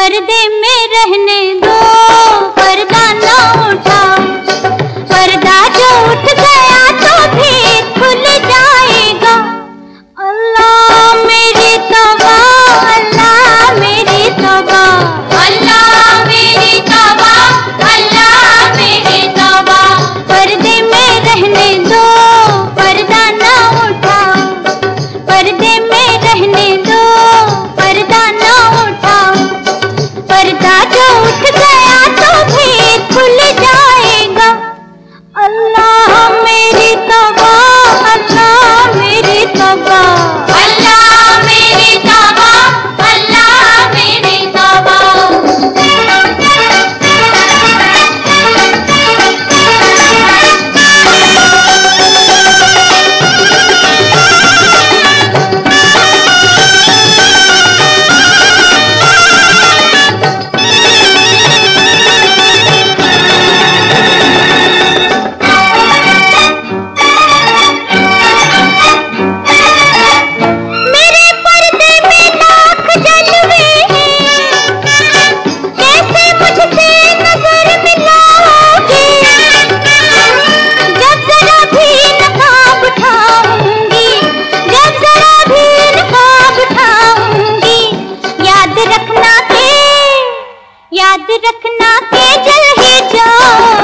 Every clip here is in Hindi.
पर्दे में रहने दो। याद रखना के जल है जान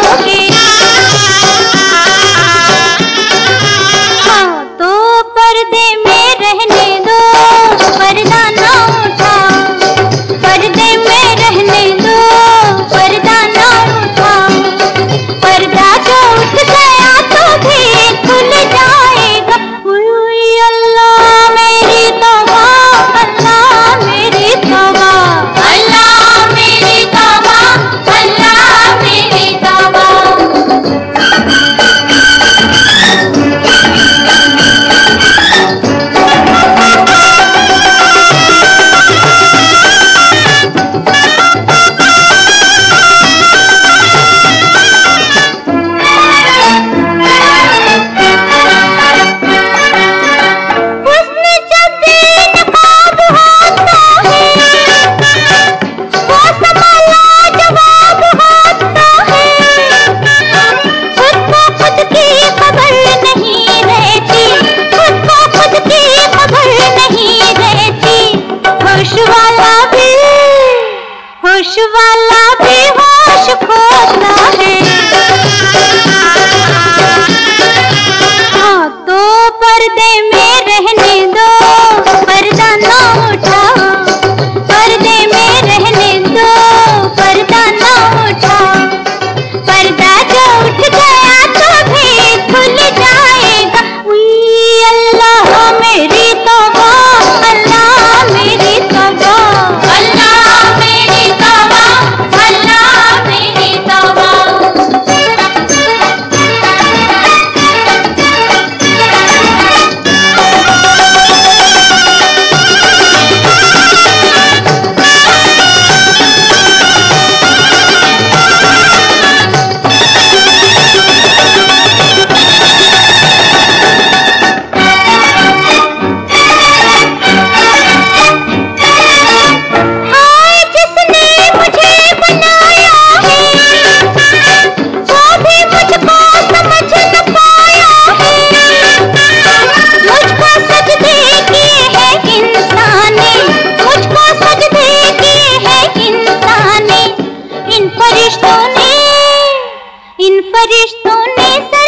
रिश्तों ने